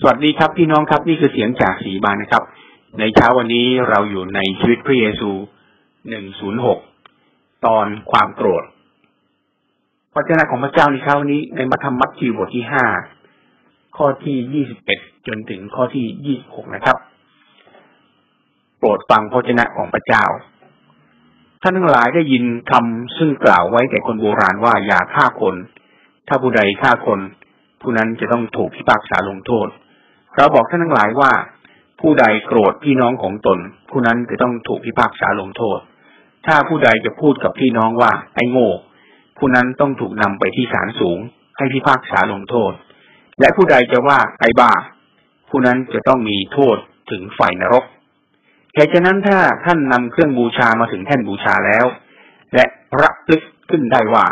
สวัสดีครับพี่น้องครับนี่คือเสียงจากสีบานนะครับ ในเช้าวันนี้เราอยู่ในชีวิตพระเยซูหนึ่งศูนย์หกตอนความโกรธพระเจ้าของพระเจ้าในเช้าวันนี้ในมัทธมัทธิวบทที่ห้าข้อที่ยี่สิบเอ็ดจนถึงข้อที่ยี่หกนะครับ โปรดฟังพระเจ้าของพระเจ้าท่านทั้งหลายได้ยินคำซึ่งกล่าวไว้แก่คนโบราณว่าอย่าฆ่าคน ถ้าผู้ใดฆ่าคน ผู้นั้นจะต้องถูกพิพากษาลงโทษ เราบอกท่านทั้งหลายว่า ผู้ใดโกรธพี่น้องของตน ผู้นั้นจะต้องถูกพิพากษาลงโทษ ถ้าผู้ใดจะพูดกับพี่น้องว่า ไอ้โง่ผู้นั้นต้องถูกนำไปที่ศาลสูง ให้พิพากษาลงโทษ และผู้ใดจะว่าไอ้บ้า ผู้นั้นจะต้องมีโทษถึงไฟนรกแค่ฉะนั้นถ้าท่านนำเครื่องบูชามาถึงแท่นบูชาแล้ว และระลึกขึ้นได้ว่า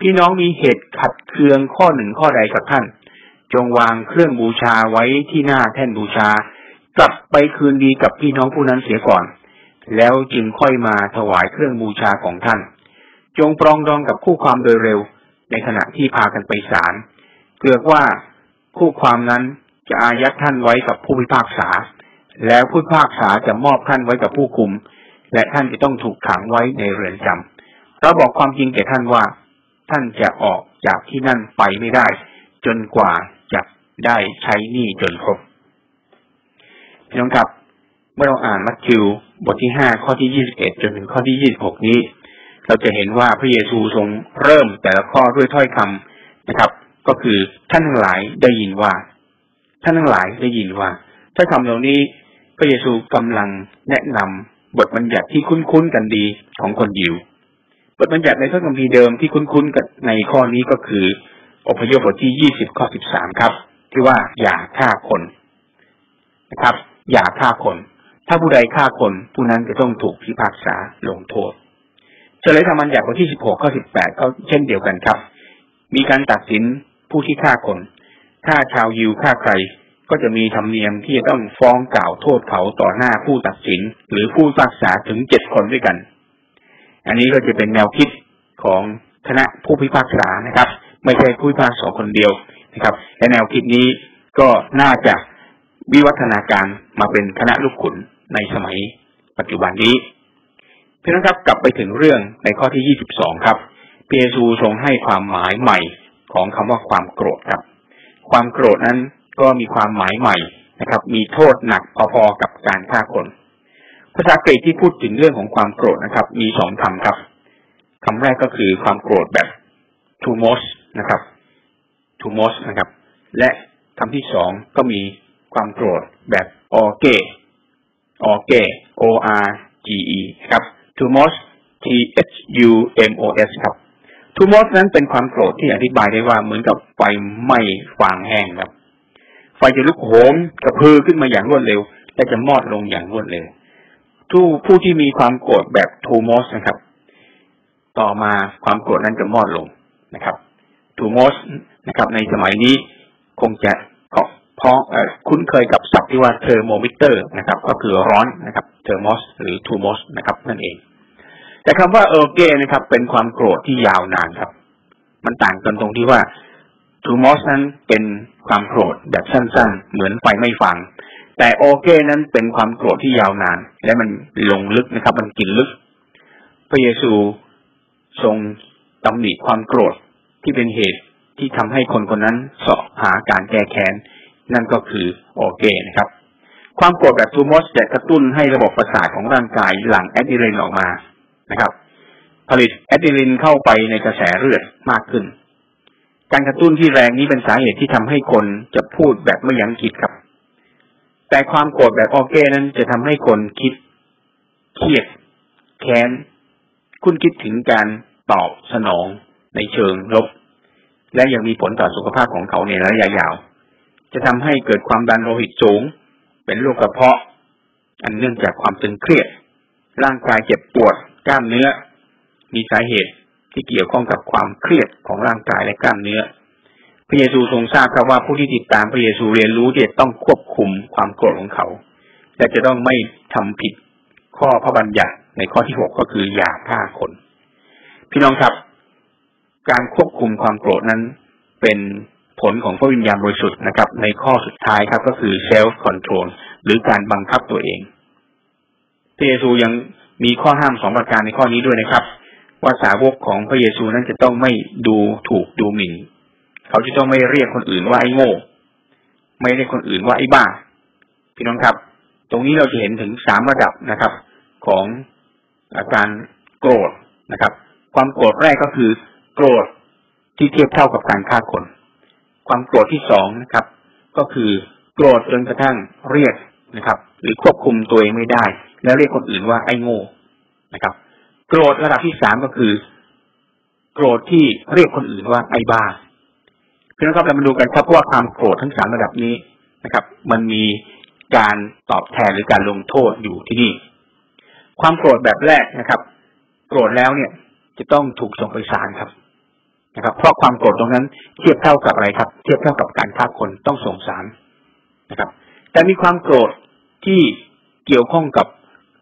พี่น้องมีเหตุขัดเคืองข้อหนึ่งข้อใดกับท่าน จงวางเครื่องบูชาไว้ที่หน้าแท่นบูชา กลับไปคืนดีกับพี่น้องผู้นั้นเสียก่อน แล้วจึงค่อยมาถวายเครื่องบูชาของท่าน จงปรองดองกับคู่ความโดยเร็ว ในขณะที่พากันไปศาลเกือกว่าคู่ความนั้นจะอายัดท่านไว้กับผู้พิพากษา แล้วผู้พิพากษาจะมอบท่านไว้กับผู้คุม และท่านจะต้องถูกขังไว้ในเรือนจำเราบอกความจริงแก่ท่านว่า ท่านจะออกจากที่นั่นไปไม่ได้ จนกว่าจะได้ใช้หนี้จนครบพี่น้องครับเมื่อเราอ่านมัทธิวบทที่ห้าข้อที่ยี่สิบเอ็ดจนถึงข้อที่ยี่สิบหกนี้ เราจะเห็นว่าพระเยซูทรงเริ่มแต่ละข้อด้วยถ้อยคำนะครับ ก็คือท่านทั้งหลายได้ยินว่า ท่านทั้งหลายได้ยินว่าถ้าคำเหล่านี้พระเยซูกำลังแนะนำบทบัญญัติที่คุ้นๆกันดีของคนยิว บทบัญญัติในพระคัมภีร์เดิมที่คุ้นๆกันในข้อนี้ก็คือ อพยพบทที่ยี่สิบข้อสิบสามครับ ที่ว่าอย่าฆ่าคนนะครับ อย่าฆ่าคน ถ้าผู้ใดฆ่าคนผู้นั้นจะต้องถูกพิพากษาลงโทษเฉลยธรรมันจากบทที่สิบหกข้อสิบแปดก็เช่นเดียวกันครับ มีการตัดสินผู้ที่ฆ่าคนถ้าชาวยิวฆ่าใครก็จะมีธรรมเนียมที่จะต้องฟ้องกล่าวโทษเขาต่อหน้าผู้ตัดสิน หรือผู้พิพากษาถึงเจ็ดคนด้วยกัน อันนี้ก็จะเป็นแนวคิดของคณะผู้พิพากษานะครับ ไม่ใช่ผู้พิพากษาคนเดียวนะครับและแนวคิดนี้ก็น่าจะวิวัฒนาการมาเป็นคณะลูกขุนในสมัยปัจจุบันนี้เพื่อนครับกลับไปถึงเรื่องในข้อที่ยี่สิบสองครับเปียซูทรงให้ความหมายใหม่ของคำว่าความโกรธครับ ความโกรธนั้นก็มีความหมายใหม่นะครับ มีโทษหนักพอๆกับการฆ่าคนภาษากรีกที่พูดถึงเรื่องของความโกรธนะครับ มีสองคำครับคำแรกก็คือความโกรธแบบทูมอส นะครับ to m o s นะครับ และคำที่สองก็มีความโกรธแบบออเกออเก o r g e ครับ to m o s t h u m o s ครับ to m o s นั้นเป็นความโกรธที่อธิบายได้ว่าเหมือนกับไฟไหม้ฟางแห้งครับ ไฟจะลุกโหมกระพือขึ้นมาอย่างรวดเร็ว และจะมอดลงอย่างรวดเร็วผู้ผู้ที่มีความโกรธแบบทูมอสนะครับ ต่อมาความโกรธนั้นจะมอดลงนะครับ ทูมอสนะครับ ในสมัยนี้คงจะเพราะคุ้นเคยกับศัพท์ที่ว่าเทอร์โมมิเตอร์นะครับ ก็คือร้อนนะครับθερμός หรือ θυμός นะครับนั่นเอง แต่คำว่า ὀργή นะครับ เป็นความโกรธที่ยาวนานครับ มันต่างกันตรงที่ว่าθυμός นั้นเป็นความโกรธแบบสั้น ๆ เหมือนไฟไหม้ฟาง แต่ὀργή นั้นเป็นความโกรธที่ยาวนาน และมันลงลึกนะครับ มันกินลึก พระเยซูทรงตำหนิความโกรธ ที่เป็นเหตุที่ทำให้คนคนนั้นเสาะหาการแก้แค้นนั่นก็คือὀργή นะครับ ความโกรธแบบθυμός จะกระตุ้นให้ระบบประสาทของร่างกายหลั่งแอดรีนาลินออกมานะครับ ผลิตแอดรีนาลินเข้าไปในกระแสเลือดมากขึ้น การกระตุ้นที่แรงนี้เป็นสาเหตุที่ทำให้คนจะพูดแบบไม่ยั้งคิดครับ แต่ความโกรธแบบὀργή นั้นจะทำให้คนคิดเครียดแค้น คุณคิดถึงการตอบสนอง ในเชิงลบ และยังมีผลต่อสุขภาพของเขาในระยะยาว จะทำให้เกิดความดันโลหิตสูง เป็นโรคกระเพาะ อันเนื่องจากความตึงเครียด ร่างกายเจ็บปวด กล้ามเนื้อ มีสาเหตุที่เกี่ยวข้องกับความเครียดของร่างกายและกล้ามเนื้อ พระเยซูทรงทราบครับว่าผู้ที่ติดตามพระเยซูเรียนรู้ที่จะต้องควบคุมความโกรธของเขา และจะต้องไม่ทำผิดข้อพระบัญญัติในข้อที่หกก็คืออย่าฆ่าคน พี่น้องครับ การควบคุมความโกรธนั้นเป็นผลของพระวิญญาณบริสุทธิ์นะครับ ในข้อสุดท้ายครับก็คือ self control หรือการบังคับตัวเองพระเยซูยังมีข้อห้ามสองประการในข้อนี้ด้วยนะครับ ว่าสาวกของพระเยซูนั้นจะต้องไม่ดูถูกดูหมิ่น เขาจะต้องไม่เรียกคนอื่นว่าไอ้โง่ ไม่เรียกคนอื่นว่าไอ้บ้า พี่น้องครับ ตรงนี้เราจะเห็นถึงสามระดับนะครับ ของการโกรธนะครับ ความโกรธแรกก็คือ โกรธที่เทียบเท่ากับการฆ่าคน ความโกรธที่สองนะครับ ก็คือโกรธจนกระทั่งเรียกนะครับ หรือควบคุมตัวเองไม่ได้ แล้วเรียกคนอื่นว่าไอ้โง่นะครับ โกรธระดับที่สามก็คือ โกรธที่เรียกคนอื่นว่าไอ้บ้าพี่น้องครับเรามาดูกันครับว่าความโกรธทั้งสามระดับนี้นะครับ มันมีการตอบแทนหรือการลงโทษอยู่ที่นี่ ความโกรธแบบแรกนะครับ โกรธแล้วเนี่ยจะต้องถูกส่งไปศาลครับ นะครับ เพราะความโกรธตรงนั้นเทียบเท่ากับอะไรครับ เทียบเท่ากับการฆ่าคนต้องส่งศาลนะครับ แต่มีความโกรธที่เกี่ยวข้องกับ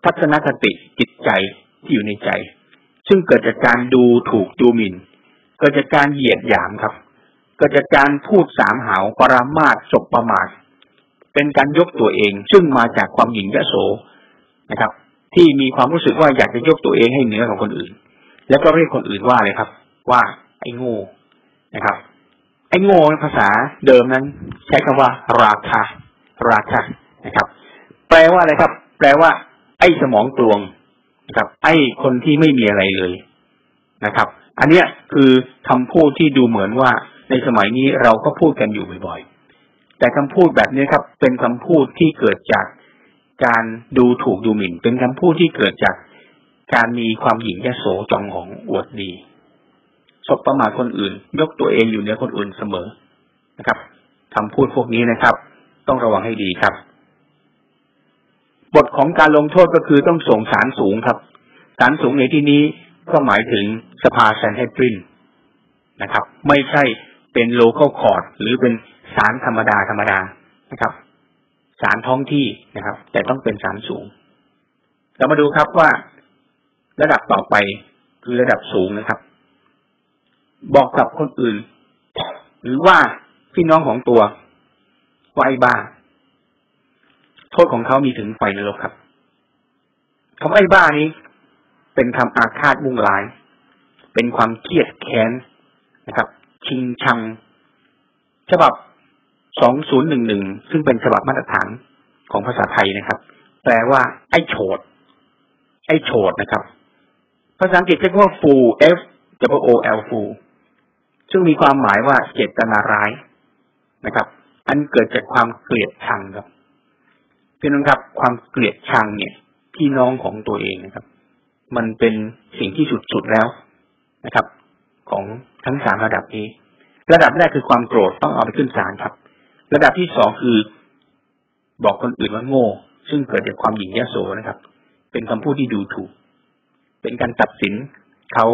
ทัศนคติจิตใจที่อยู่ในใจ ซึ่งเกิดจากการดูถูกดูหมิ่น เกิดจากการเหยียดหยามครับ เกิดจากการพูดสามหาวปรามาสศกประมาทเป็นการยกตัวเอง ซึ่งมาจากความหยิ่งยโสนะครับ ที่มีความรู้สึกว่าอยากจะยกตัวเองให้เหนือกว่าคนอื่น แล้วก็เรียกคนอื่นว่าอะไรครับ ว่า ไอ้โง่นะครับ ไอ้โง่ภาษาเดิมนั้น ใช้คำว่า ราคา ราคานะครับ แปลว่าอะไรครับ แปลว่า ไอ้สมองตวงนะครับ ไอ้คนที่ไม่มีอะไรเลยนะครับ อันเนี้ยคือคำพูดที่ดูเหมือนว่า ในสมัยนี้เราก็พูดกันอยู่บ่อยๆ แต่คำพูดแบบนี้ครับ เป็นคำพูดที่เกิดจากการดูถูกดูหมิ่น เป็นคำพูดที่เกิดจากการมีความหยิ่งแยโสจองของอวดดี สบประมาทคนอื่น ยกตัวเองอยู่เหนือคนอื่นเสมอนะครับคำพูดพวกนี้นะครับ ต้องระวังให้ดีครับ บทของการลงโทษก็คือต้องส่งศาลสูงครับ ศาลสูงในที่นี้ก็หมายถึงสภา Sanhedrin นะครับ ไม่ใช่เป็น local court หรือเป็นศาลธรรมดาธรรมดานะครับ ศาลท้องที่นะครับ แต่ต้องเป็นศาลสูงเรามาดูครับว่า ระดับต่อไปคือระดับสูงนะครับ บอกกับคนอื่น หรือว่าพี่น้องของตัวว่าไอ้บ้า โทษของเขามีถึงไฟนรกครับคำไอ้บ้านี้ เป็นคำอาฆาตมุ่งร้าย เป็นความเครียดแค้นนะครับ ชิงชัง ฉบับสองศูนย์หนึ่งหนึ่งซึ่งเป็นฉบับมาตรฐานของภาษาไทยนะครับ แปลว่า ไอ้โฉด ไอ้โฉดนะครับ ภาษาอังกฤษเรียกว่า fool f w o l fool ซึ่งมีความหมายว่าเจตนาร้ายนะครับ อันเกิดจากความเกลียดชังครับพี่น้องครับ ความเกลียดชังเนี่ย พี่น้องของตัวเองนะครับ มันเป็นสิ่งที่สุดๆแล้วนะครับ ของทั้งสามระดับนี้ ระดับแรกคือความโกรธต้องเอาไปขึ้นศาลครับ ระดับที่สองคือ บอกคนอื่นว่าโง่ ซึ่งเกิดจากความหยิ่งแยโสนะครับ เป็นคำพูดที่ดูถูก เป็นการตัดสินเขา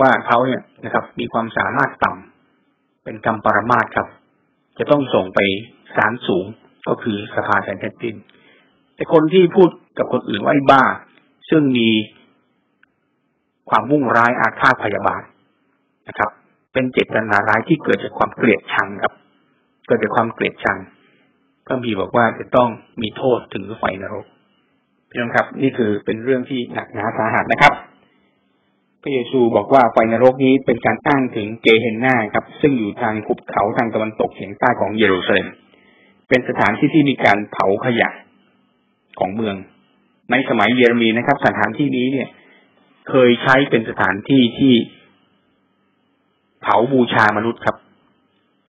ว่าเขาเนี่ยนะครับ มีความสามารถต่ำเป็นกรรมปรมาตครับ จะต้องส่งไปศาลสูงก็คือสภาแซนเทติน แต่คนที่พูดกับคนอื่นว่าไอ้บ้า ซึ่งมีความมุ่งร้ายอาฆาตพยาบาทนะครับ เป็นเจตนาร้ายที่เกิดจากความเกลียดชังครับ เกิดจากความเกลียดชังพระบีบอกว่าจะต้องมีโทษถึงไฟนรกพี่น้องครับ นี่คือเป็นเรื่องที่หนักหนาสาหัสนะครับ พระเยซูบอกว่าไฟนรกนี้เป็นการอ้างถึงเกเฮนนาครับ ซึ่งอยู่ทางภูเขาทางตะวันตกเฉียงใต้ของเยรูซาเล็มเป็นสถานที่ที่มีการเผาขยะของเมือง ในสมัยเยเรมีนะครับ สถานที่นี้เนี่ย เคยใช้เป็นสถานที่ที่เผาบูชามนุษย์ครับ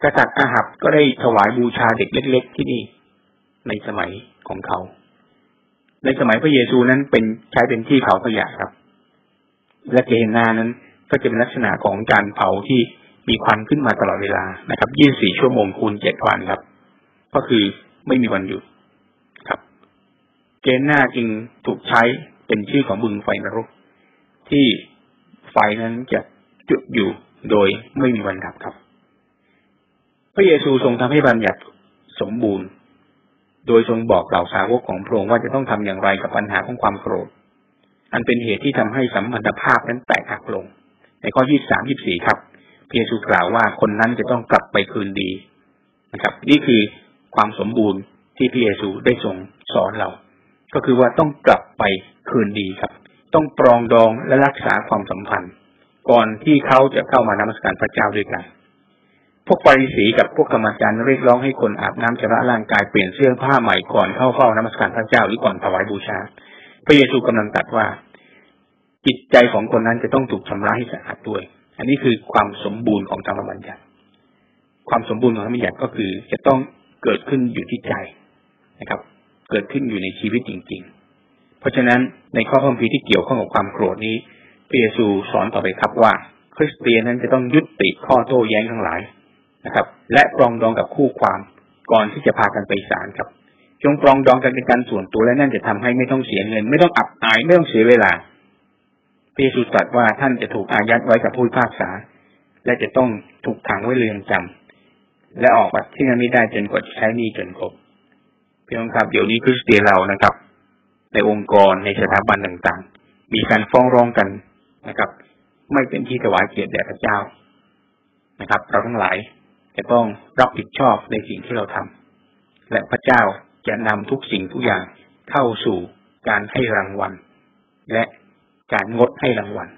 กษัตริย์อาหับก็ได้ถวายบูชาเด็กเล็ก ๆ ที่นี่ในสมัยของเขา ในสมัยพระเยซูนั้นเป็นใช้เป็นที่เผาขยะครับ และเกนานั้นก็จะเป็นลักษณะของการเผาที่มีควันขึ้นมาตลอดเวลานะครับ24ชั่วโมงคูณ7วันครับ ก็คือไม่มีวันหยุดครับเกนาจึงถูกใช้เป็นชื่อของบึงไฟนรก ที่ไฟนั้นจะจุดอยู่โดยไม่มีวันดับครับ พระเยซูทรงทำให้บัญญัติสมบูรณ์ โดยทรงบอกเหล่าสาวกของพระองค์ว่าจะต้องทำอย่างไรกับปัญหาของความโกรธ อันเป็นเหตุที่ทำให้สัมพันธภาพนั้นแตกหักลง ในข้อยี่สามยี่สี่ครับเพียซูกล่าวว่าคนนั้นจะต้องกลับไปคืนดีนะครับ นี่คือความสมบูรณ์ที่พระเยซูได้ทรงสอนเรา ก็คือว่าต้องกลับไปคืนดีครับ ต้องปรองดองและรักษาความสัมพันธ์ ก่อนที่เขาจะเข้ามานมัสการพระเจ้าด้วยกัน พวกปาริสีกับพวกกรรมการเรียกร้องให้คนอาบน้ำชำระร่างกายเปลี่ยนเสื้อผ้าใหม่ก่อนเข้าเฝ้านมัสการพระเจ้าหรือก่อนถวายบูชา พระเยซูกำลังตรัสว่า จิตใจของคนนั้นจะต้องถูกชำระให้สะอาดด้วย อันนี้คือความสมบูรณ์ของธรรมบัญญัติ ความสมบูรณ์ของธรรมบัญญัติก็คือจะต้องเกิดขึ้นอยู่ที่ใจนะครับ เกิดขึ้นอยู่ในชีวิตจริง ๆ เพราะฉะนั้นในข้อพระคัมภีร์ที่เกี่ยวข้องกับความโกรธนี้พระเยซูสอนต่อไปครับว่า คริสเตียนนั้นจะต้องยุติข้อโต้แย้งทั้งหลายนะครับ และปรองดองกับคู่ความก่อนที่จะพากันไปศาลครับ จงปรองดองกันเป็นการส่วนตัวและนั่นจะทำให้ไม่ต้องเสียเงิน ไม่ต้องอับอายไม่ต้องเสียเวลาพระเยซูตรัสว่าท่านจะถูกอายัดไว้กับผู้พิพากษา และจะต้องถูกขังไว้เรือนจำและออกมาที่นั้นไม่ได้จนกว่าจะใช้หนี้จนครบพี่น้องครับเดี๋ยวนี้คริสเตียนเรานะครับ ในองค์กรในสถาบันต่างๆ มีการฟ้องร้องกันนะครับ ไม่เป็นที่ถวายเกียรติแด่พระเจ้านะครับ เราทั้งหลายจะต้องรับผิดชอบในสิ่งที่เราทำและพระเจ้า จะนำทุกสิ่งทุกอย่างเข้าสู่การให้รางวัล และการงดให้รางวัล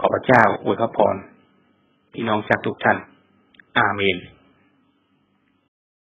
ขอพระเจ้าอวยพระพรพี่น้องจากทุกท่าน อาเมน